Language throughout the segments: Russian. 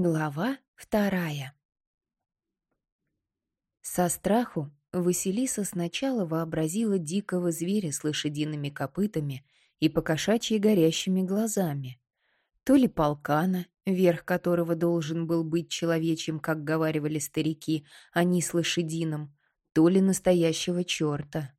Глава вторая Со страху Василиса сначала вообразила дикого зверя с лошадиными копытами и покошачьи горящими глазами. То ли полкана, верх которого должен был быть человечьим, как говаривали старики, а не с лошадиным, то ли настоящего черта.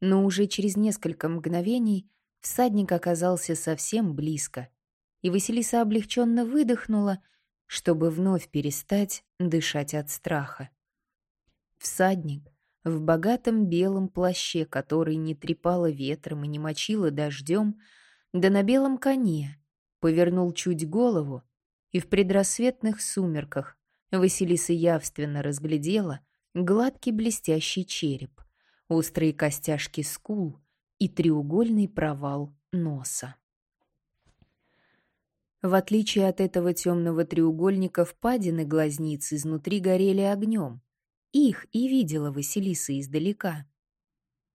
Но уже через несколько мгновений всадник оказался совсем близко — и Василиса облегченно выдохнула, чтобы вновь перестать дышать от страха. Всадник в богатом белом плаще, который не трепало ветром и не мочило дождем, да на белом коне, повернул чуть голову, и в предрассветных сумерках Василиса явственно разглядела гладкий блестящий череп, острые костяшки скул и треугольный провал носа. В отличие от этого темного треугольника, впадины глазниц изнутри горели огнем. Их и видела Василиса издалека.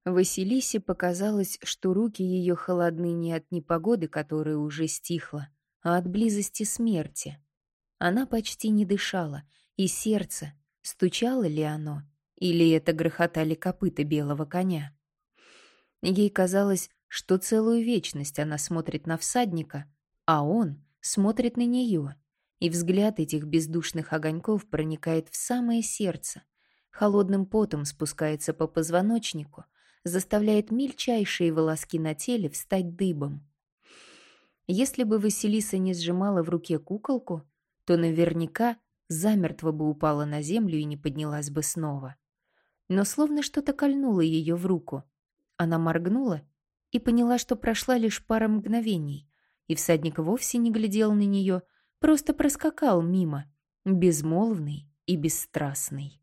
Василисе показалось, что руки ее холодны не от непогоды, которая уже стихла, а от близости смерти. Она почти не дышала, и сердце, стучало ли оно, или это грохотали копыта белого коня. Ей казалось, что целую вечность она смотрит на всадника, а он смотрит на нее, и взгляд этих бездушных огоньков проникает в самое сердце, холодным потом спускается по позвоночнику, заставляет мельчайшие волоски на теле встать дыбом. Если бы Василиса не сжимала в руке куколку, то наверняка замертво бы упала на землю и не поднялась бы снова. Но словно что-то кольнуло ее в руку. Она моргнула и поняла, что прошла лишь пара мгновений, и всадник вовсе не глядел на нее, просто проскакал мимо, безмолвный и бесстрастный.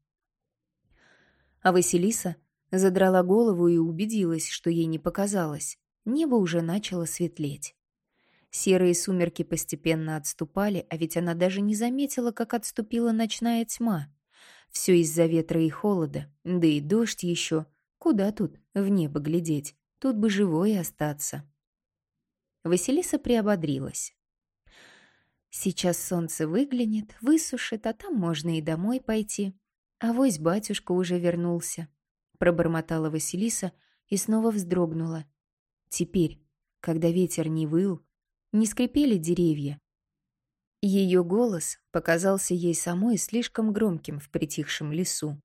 А Василиса задрала голову и убедилась, что ей не показалось. Небо уже начало светлеть. Серые сумерки постепенно отступали, а ведь она даже не заметила, как отступила ночная тьма. Все из-за ветра и холода, да и дождь еще. Куда тут в небо глядеть? Тут бы живой остаться. Василиса приободрилась. Сейчас солнце выглянет, высушит, а там можно и домой пойти. А вось батюшка уже вернулся. Пробормотала Василиса и снова вздрогнула. Теперь, когда ветер не выл, не скрипели деревья. Ее голос показался ей самой слишком громким в притихшем лесу.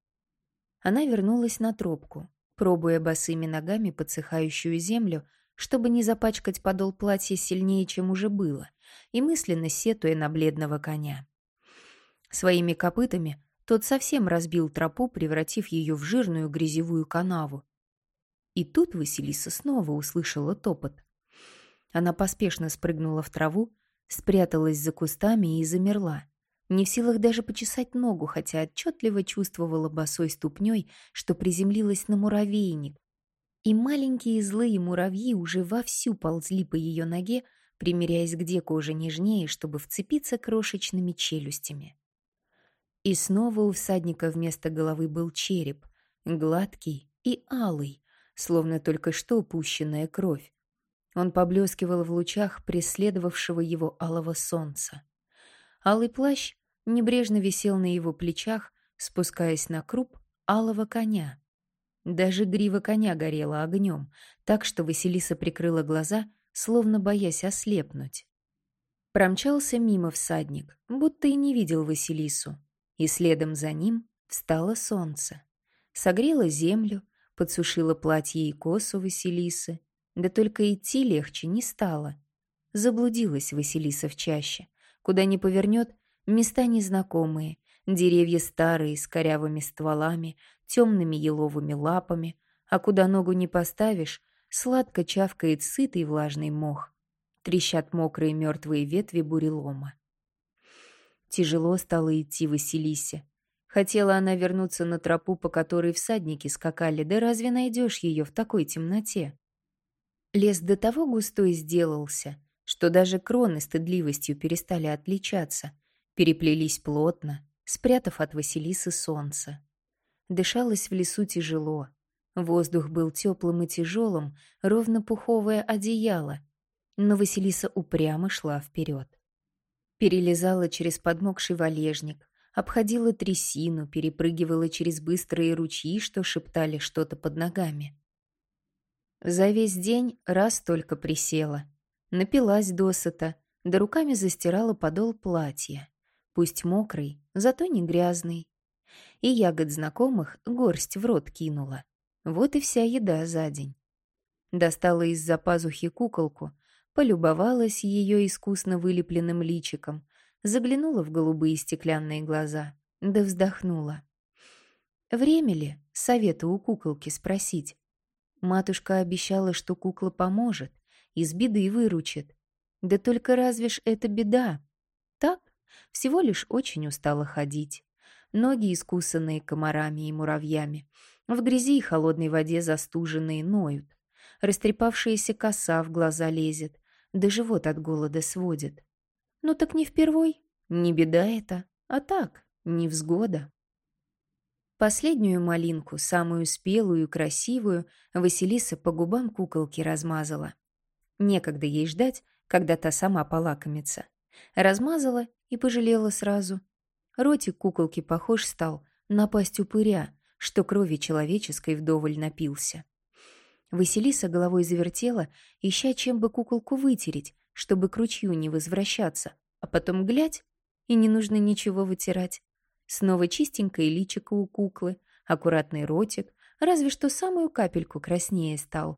Она вернулась на тропку, пробуя босыми ногами подсыхающую землю, чтобы не запачкать подол платья сильнее, чем уже было, и мысленно сетуя на бледного коня. Своими копытами тот совсем разбил тропу, превратив ее в жирную грязевую канаву. И тут Василиса снова услышала топот. Она поспешно спрыгнула в траву, спряталась за кустами и замерла, не в силах даже почесать ногу, хотя отчетливо чувствовала босой ступней, что приземлилась на муравейник, и маленькие злые муравьи уже вовсю ползли по ее ноге, примеряясь, где кожа нежнее, чтобы вцепиться крошечными челюстями. И снова у всадника вместо головы был череп, гладкий и алый, словно только что пущенная кровь. Он поблескивал в лучах преследовавшего его алого солнца. Алый плащ небрежно висел на его плечах, спускаясь на круп алого коня. Даже грива коня горела огнем, так что Василиса прикрыла глаза, словно боясь ослепнуть. Промчался мимо всадник, будто и не видел Василису, и следом за ним встало солнце. Согрело землю, подсушило платье и косу Василисы, да только идти легче не стало. Заблудилась Василиса в чаще. Куда ни повернет, места незнакомые, деревья старые, с корявыми стволами, темными еловыми лапами, а куда ногу не поставишь, сладко чавкает сытый влажный мох. Трещат мокрые мертвые ветви бурелома. Тяжело стало идти Василисе. Хотела она вернуться на тропу, по которой всадники скакали, да разве найдешь ее в такой темноте? Лес до того густой сделался, что даже кроны стыдливостью перестали отличаться, переплелись плотно, спрятав от Василисы солнце. Дышалось в лесу тяжело. Воздух был теплым и тяжелым, ровно пуховое одеяло. Но Василиса упрямо шла вперед. Перелезала через подмокший валежник, обходила трясину, перепрыгивала через быстрые ручьи, что шептали что-то под ногами. За весь день раз только присела. Напилась досыта, да руками застирала подол платья. Пусть мокрый, зато не грязный. И ягод знакомых горсть в рот кинула. Вот и вся еда за день. Достала из-за пазухи куколку, полюбовалась ее искусно вылепленным личиком, заглянула в голубые стеклянные глаза, да вздохнула. Время ли совета у куколки спросить? Матушка обещала, что кукла поможет, из беды выручит. Да только разве ж это беда? Всего лишь очень устала ходить. Ноги искусанные комарами и муравьями, в грязи и холодной воде застуженные ноют. Растрепавшаяся коса в глаза лезет, да живот от голода сводит. Ну так не впервой, не беда это, а так, невзгода. Последнюю малинку, самую спелую и красивую, Василиса по губам куколки размазала. Некогда ей ждать, когда та сама полакомится. Размазала и пожалела сразу. Ротик куколки похож стал на пасть упыря, что крови человеческой вдоволь напился. Василиса головой завертела, ища чем бы куколку вытереть, чтобы к ручью не возвращаться, а потом глядь, и не нужно ничего вытирать. Снова чистенькое личико у куклы, аккуратный ротик, разве что самую капельку краснее стал.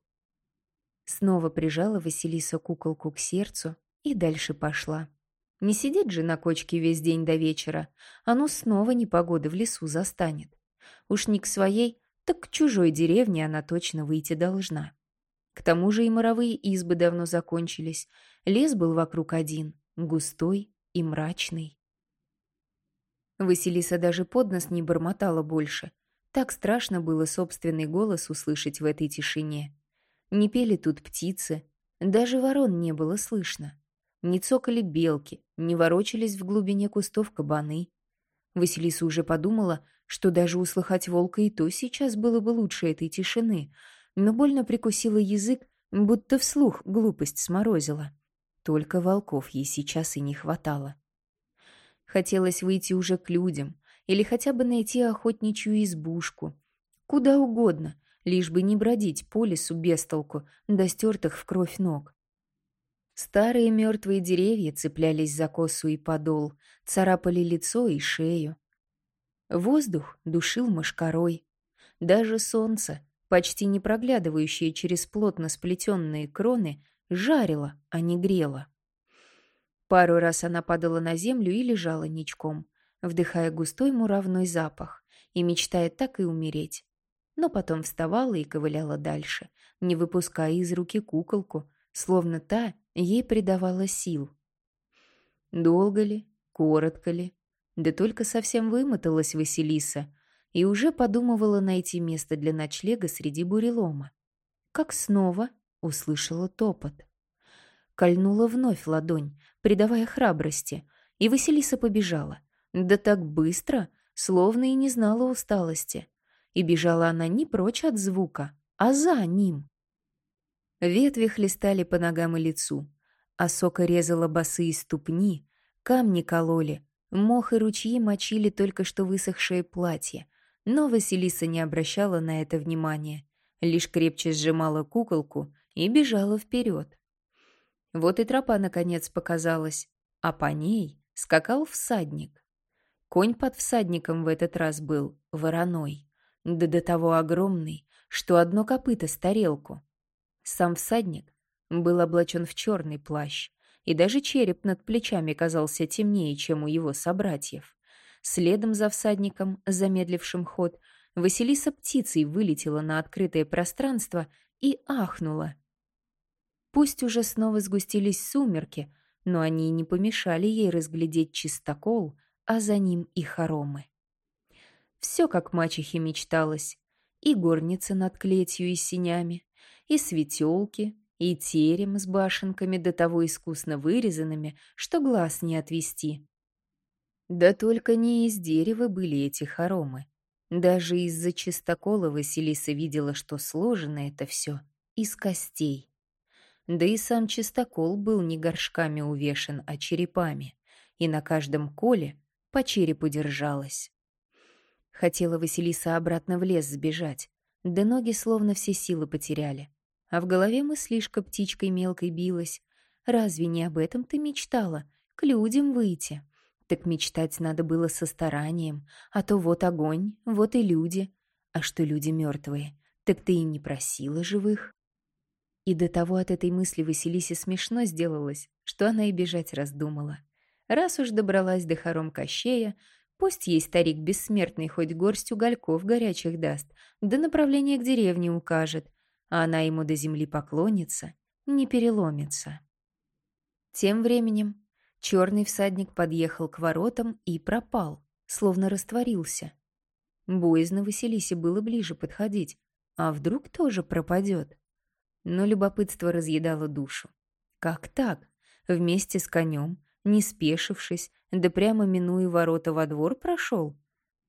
Снова прижала Василиса куколку к сердцу и дальше пошла. Не сидеть же на кочке весь день до вечера, а ну снова непогода в лесу застанет. Уж не к своей, так к чужой деревне она точно выйти должна. К тому же и моровые избы давно закончились, лес был вокруг один, густой и мрачный. Василиса даже под нос не бормотала больше. Так страшно было собственный голос услышать в этой тишине. Не пели тут птицы, даже ворон не было слышно. Не цокали белки, не ворочались в глубине кустов кабаны. Василиса уже подумала, что даже услыхать волка и то сейчас было бы лучше этой тишины, но больно прикусила язык, будто вслух глупость сморозила. Только волков ей сейчас и не хватало. Хотелось выйти уже к людям или хотя бы найти охотничью избушку. Куда угодно, лишь бы не бродить по лесу без толку, до стертых в кровь ног. Старые мертвые деревья цеплялись за косу и подол, царапали лицо и шею. Воздух душил мошкарой. Даже солнце, почти не проглядывающее через плотно сплетенные кроны, жарила, а не грела. Пару раз она падала на землю и лежала ничком, вдыхая густой муравной запах и мечтая так и умереть. Но потом вставала и ковыляла дальше, не выпуская из руки куколку, словно та ей придавала сил. Долго ли, коротко ли, да только совсем вымоталась Василиса и уже подумывала найти место для ночлега среди бурелома. Как снова услышала топот. Кольнула вновь ладонь, придавая храбрости, и Василиса побежала. Да так быстро, словно и не знала усталости. И бежала она не прочь от звука, а за ним. Ветви хлестали по ногам и лицу, а сока резала босые ступни, камни кололи, мох и ручьи мочили только что высохшее платье, но Василиса не обращала на это внимания, лишь крепче сжимала куколку и бежала вперед. Вот и тропа, наконец, показалась, а по ней скакал всадник. Конь под всадником в этот раз был вороной, да до того огромный, что одно копыто с тарелку. Сам всадник был облачен в черный плащ, и даже череп над плечами казался темнее, чем у его собратьев. Следом за всадником, замедлившим ход, Василиса птицей вылетела на открытое пространство и ахнула. Пусть уже снова сгустились сумерки, но они не помешали ей разглядеть чистокол, а за ним и хоромы. Все как мачехе мечталось. И горница над клетью и синями, и светелки, и терем с башенками до того искусно вырезанными, что глаз не отвести. Да только не из дерева были эти хоромы. Даже из-за чистокола Василиса видела, что сложено это все из костей. Да и сам чистокол был не горшками увешан, а черепами. и на каждом коле по черепу держалась. Хотела Василиса обратно в лес сбежать, да ноги словно все силы потеряли. А в голове мыслишка птичкой мелкой билась. Разве не об этом ты мечтала? К людям выйти. Так мечтать надо было со старанием, а то вот огонь, вот и люди. А что люди мертвые, так ты и не просила живых. И до того от этой мысли Василисе смешно сделалось, что она и бежать раздумала. Раз уж добралась до хором Кощея, пусть ей старик бессмертный хоть горсть угольков горячих даст, да направление к деревне укажет, а она ему до земли поклонится, не переломится. Тем временем черный всадник подъехал к воротам и пропал, словно растворился. Боязно Василисе было ближе подходить, а вдруг тоже пропадет. Но любопытство разъедало душу. Как так? Вместе с конем, не спешившись, да прямо минуя ворота во двор прошел?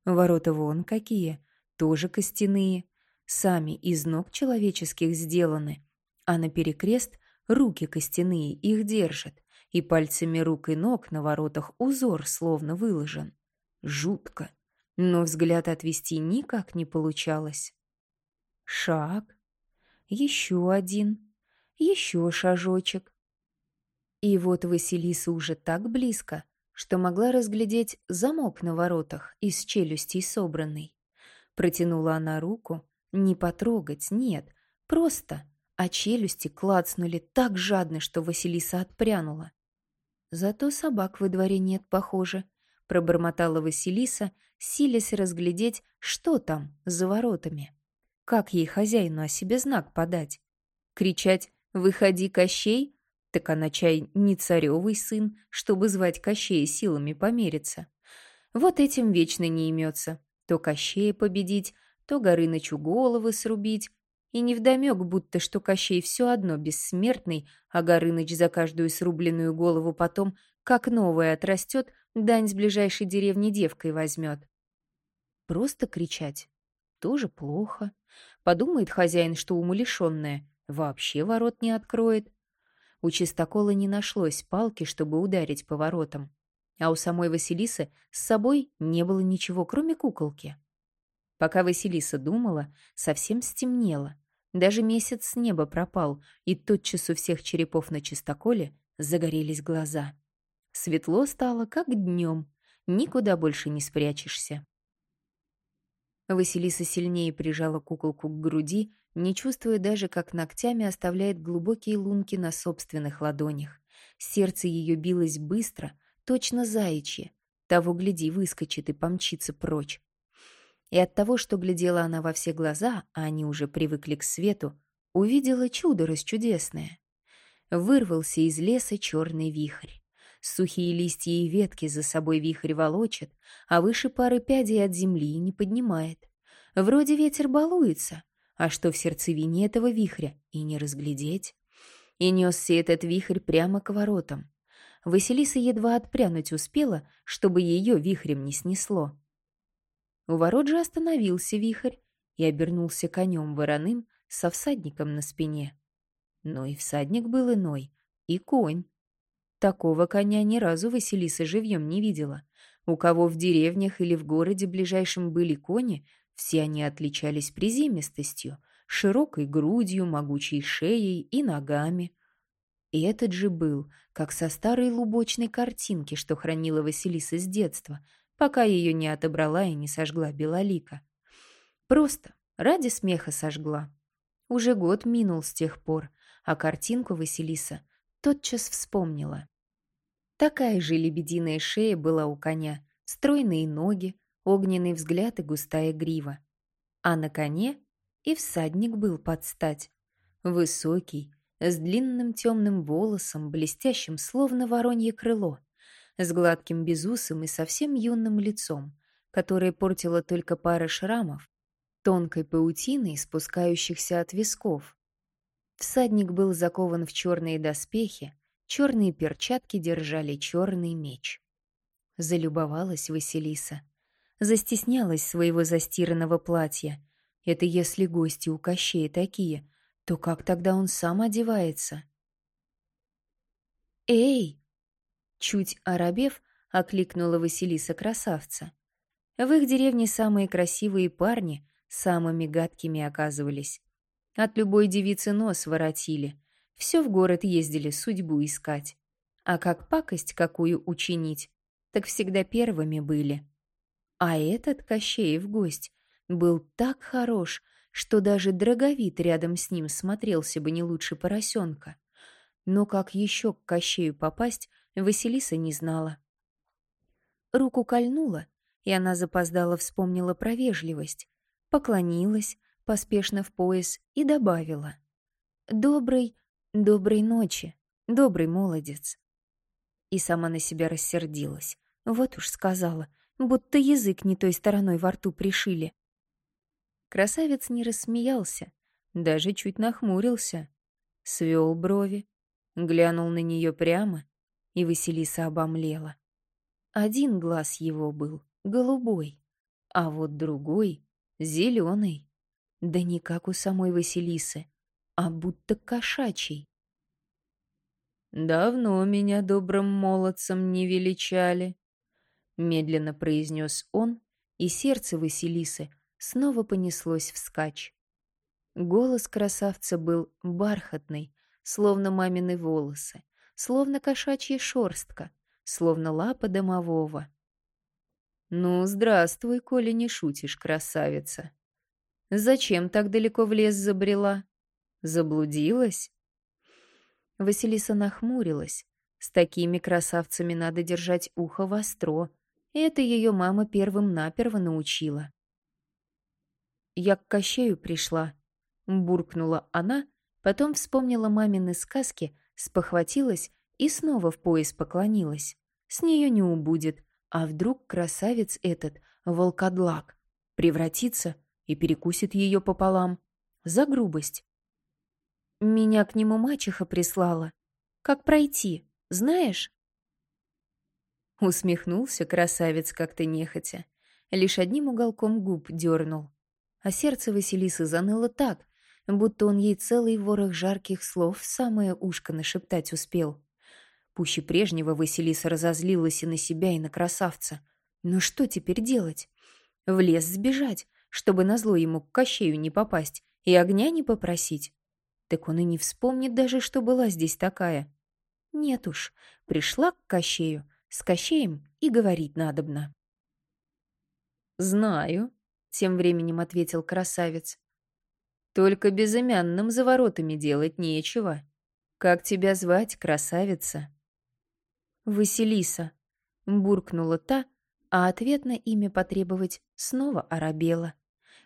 Ворота вон какие, тоже костяные, сами из ног человеческих сделаны, а на перекрест руки костяные их держат, и пальцами рук и ног на воротах узор словно выложен. Жутко, но взгляд отвести никак не получалось. Шаг, еще один, еще шажочек. И вот Василиса уже так близко, что могла разглядеть замок на воротах из челюстей собранный. Протянула она руку, не потрогать, нет, просто, а челюсти клацнули так жадно, что Василиса отпрянула. Зато собак во дворе нет, похоже, пробормотала Василиса, силясь разглядеть, что там за воротами. Как ей хозяину о себе знак подать? Кричать «Выходи, Кощей!» Так она чай не царевый сын, чтобы звать Кощея силами помериться. Вот этим вечно не имется. То Кощея победить, то Горынычу головы срубить. И невдомёк, будто что Кощей все одно бессмертный, а Горыныч за каждую срубленную голову потом, как новая отрастет, дань с ближайшей деревни девкой возьмет. Просто кричать тоже плохо. Подумает хозяин, что умалишенная, вообще ворот не откроет. У чистокола не нашлось палки, чтобы ударить по воротам. А у самой Василисы с собой не было ничего, кроме куколки. Пока Василиса думала, совсем стемнело. Даже месяц с неба пропал, и тотчас у всех черепов на чистоколе загорелись глаза. Светло стало, как днем. Никуда больше не спрячешься. Василиса сильнее прижала куколку к груди, не чувствуя даже, как ногтями оставляет глубокие лунки на собственных ладонях. Сердце ее билось быстро, точно заячье. Того, гляди, выскочит и помчится прочь. И от того, что глядела она во все глаза, а они уже привыкли к свету, увидела чудо расчудесное. Вырвался из леса черный вихрь. Сухие листья и ветки за собой вихрь волочит, а выше пары пядей от земли не поднимает. Вроде ветер балуется, а что в сердцевине этого вихря и не разглядеть. И несся этот вихрь прямо к воротам. Василиса едва отпрянуть успела, чтобы ее вихрем не снесло. У ворот же остановился вихрь и обернулся конем вороным со всадником на спине. Но и всадник был иной, и конь. Такого коня ни разу Василиса живьем не видела. У кого в деревнях или в городе ближайшем были кони, все они отличались приземистостью, широкой грудью, могучей шеей и ногами. И этот же был, как со старой лубочной картинки, что хранила Василиса с детства, пока ее не отобрала и не сожгла Белолика. Просто ради смеха сожгла. Уже год минул с тех пор, а картинку Василиса тотчас вспомнила. Такая же лебединая шея была у коня, стройные ноги, огненный взгляд и густая грива. А на коне и всадник был под стать. Высокий, с длинным темным волосом, блестящим, словно воронье крыло с гладким безусом и совсем юным лицом, которое портило только пара шрамов, тонкой паутиной, спускающихся от висков. Всадник был закован в черные доспехи, черные перчатки держали черный меч. Залюбовалась Василиса. Застеснялась своего застиранного платья. Это если гости у Кощея такие, то как тогда он сам одевается? «Эй!» Чуть оробев, — окликнула Василиса красавца. В их деревне самые красивые парни самыми гадкими оказывались. От любой девицы нос воротили. Все в город ездили судьбу искать. А как пакость какую учинить, так всегда первыми были. А этот Кощеев гость был так хорош, что даже драговит рядом с ним смотрелся бы не лучше поросенка. Но как еще к Кощею попасть, Василиса не знала. Руку кольнула, и она запоздала вспомнила про вежливость, поклонилась, поспешно в пояс и добавила. «Доброй, доброй ночи, добрый молодец». И сама на себя рассердилась. Вот уж сказала, будто язык не той стороной во рту пришили. Красавец не рассмеялся, даже чуть нахмурился, свел брови, глянул на нее прямо, и Василиса обомлела. Один глаз его был голубой, а вот другой — зеленый. Да не как у самой Василисы, а будто кошачий. «Давно меня добрым молодцем не величали», — медленно произнес он, и сердце Василисы снова понеслось вскачь. Голос красавца был бархатный, словно мамины волосы, словно кошачья шорстка, словно лапа домового. «Ну, здравствуй, коли не шутишь, красавица. Зачем так далеко в лес забрела? Заблудилась?» Василиса нахмурилась. С такими красавцами надо держать ухо востро. Это ее мама первым-наперво научила. «Я к Кощею пришла», — буркнула она, потом вспомнила мамины сказки, спохватилась и снова в пояс поклонилась. С нее не убудет, а вдруг красавец этот, волкодлак, превратится и перекусит ее пополам. За грубость. Меня к нему мачеха прислала. Как пройти, знаешь? Усмехнулся красавец как-то нехотя. Лишь одним уголком губ дернул. А сердце Василисы заныло так, будто он ей целый ворох жарких слов в самое ушко нашептать успел. Пуще прежнего Василиса разозлилась и на себя, и на красавца. Но что теперь делать? В лес сбежать, чтобы назло ему к Кощею не попасть и огня не попросить? Так он и не вспомнит даже, что была здесь такая. Нет уж, пришла к Кощею, с Кощеем и говорить надобно. «Знаю», — тем временем ответил красавец. Только безымянным за воротами делать нечего. Как тебя звать, красавица? Василиса, буркнула та, а ответ на имя потребовать снова оробела.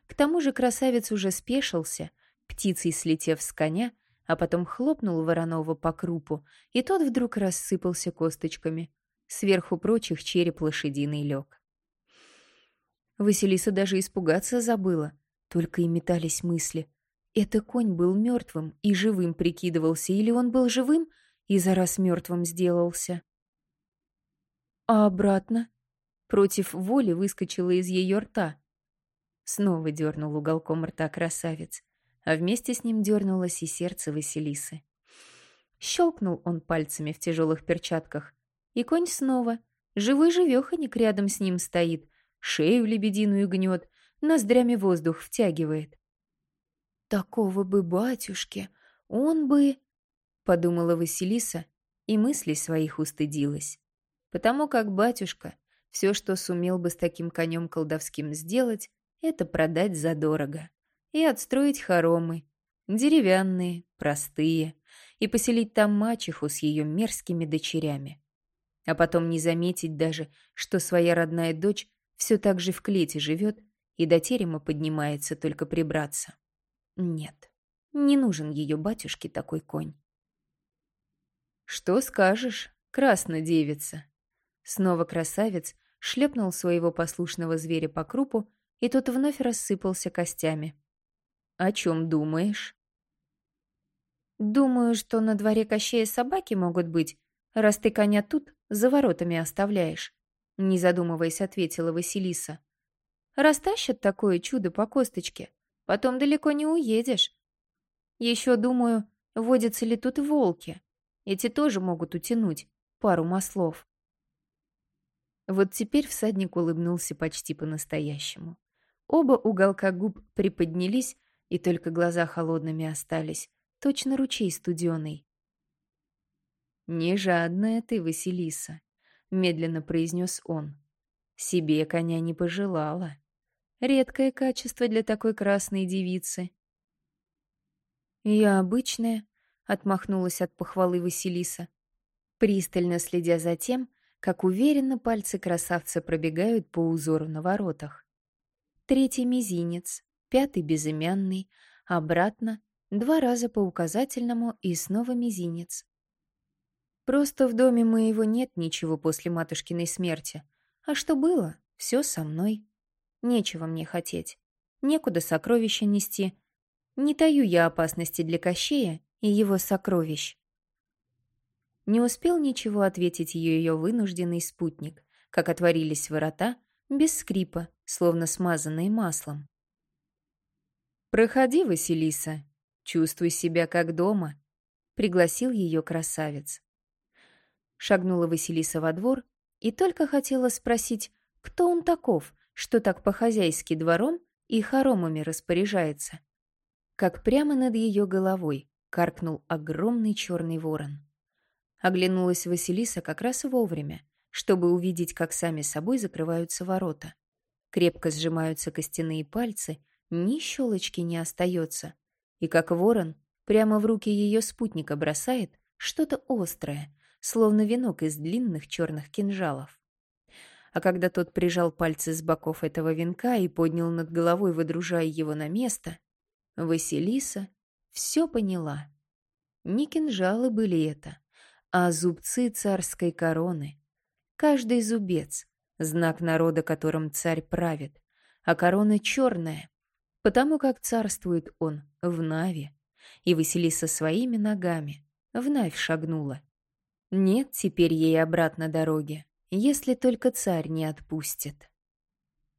К тому же красавец уже спешился, птицей слетев с коня, а потом хлопнул Воронова по крупу, и тот вдруг рассыпался косточками. Сверху прочих череп лошадиный лег. Василиса даже испугаться забыла, только и метались мысли. Это конь был мертвым и живым прикидывался, или он был живым и за раз мертвым сделался. А обратно? Против воли выскочила из ее рта. Снова дернул уголком рта красавец, а вместе с ним дернулось и сердце Василисы. Щелкнул он пальцами в тяжелых перчатках, и конь снова, живой-живеханик рядом с ним стоит, шею лебединую гнет, ноздрями воздух втягивает. Такого бы батюшки, он бы... Подумала Василиса и мыслей своих устыдилась. Потому как батюшка все, что сумел бы с таким конем колдовским сделать, это продать задорого и отстроить хоромы, деревянные, простые, и поселить там мачеху с ее мерзкими дочерями. А потом не заметить даже, что своя родная дочь все так же в клете живет и до терема поднимается только прибраться. Нет, не нужен ее батюшке такой конь. «Что скажешь, красная девица?» Снова красавец шлепнул своего послушного зверя по крупу, и тот вновь рассыпался костями. «О чем думаешь?» «Думаю, что на дворе Кощея собаки могут быть, раз ты коня тут за воротами оставляешь», не задумываясь, ответила Василиса. «Растащат такое чудо по косточке, Потом далеко не уедешь. Еще думаю, водятся ли тут волки. Эти тоже могут утянуть пару маслов. Вот теперь всадник улыбнулся почти по-настоящему. Оба уголка губ приподнялись, и только глаза холодными остались, точно ручей студеный. «Не жадная ты, Василиса», — медленно произнес он. «Себе коня не пожелала. Редкое качество для такой красной девицы». «Я обычная», — отмахнулась от похвалы Василиса, пристально следя за тем, как уверенно пальцы красавца пробегают по узору на воротах. Третий мизинец, пятый безымянный, обратно, два раза по указательному и снова мизинец. Просто в доме моего нет ничего после матушкиной смерти. А что было, все со мной. Нечего мне хотеть. Некуда сокровища нести. Не таю я опасности для Кощея и его сокровищ. Не успел ничего ответить ее ее вынужденный спутник, как отворились ворота, без скрипа, словно смазанные маслом. «Проходи, Василиса, чувствуй себя как дома», — пригласил ее красавец. Шагнула Василиса во двор и только хотела спросить, кто он таков, что так по-хозяйски двором и хоромами распоряжается. Как прямо над ее головой каркнул огромный черный ворон. Оглянулась Василиса как раз вовремя, чтобы увидеть, как сами собой закрываются ворота. Крепко сжимаются костяные пальцы, ни щелочки не остается. И как ворон прямо в руки ее спутника бросает что-то острое, словно венок из длинных черных кинжалов. А когда тот прижал пальцы с боков этого венка и поднял над головой, выдружая его на место, Василиса все поняла. Не кинжалы были это, а зубцы царской короны. Каждый зубец — знак народа, которым царь правит, а корона черная, потому как царствует он в Наве, и Василиса своими ногами в Навь шагнула. Нет теперь ей обратно дороги, если только царь не отпустит.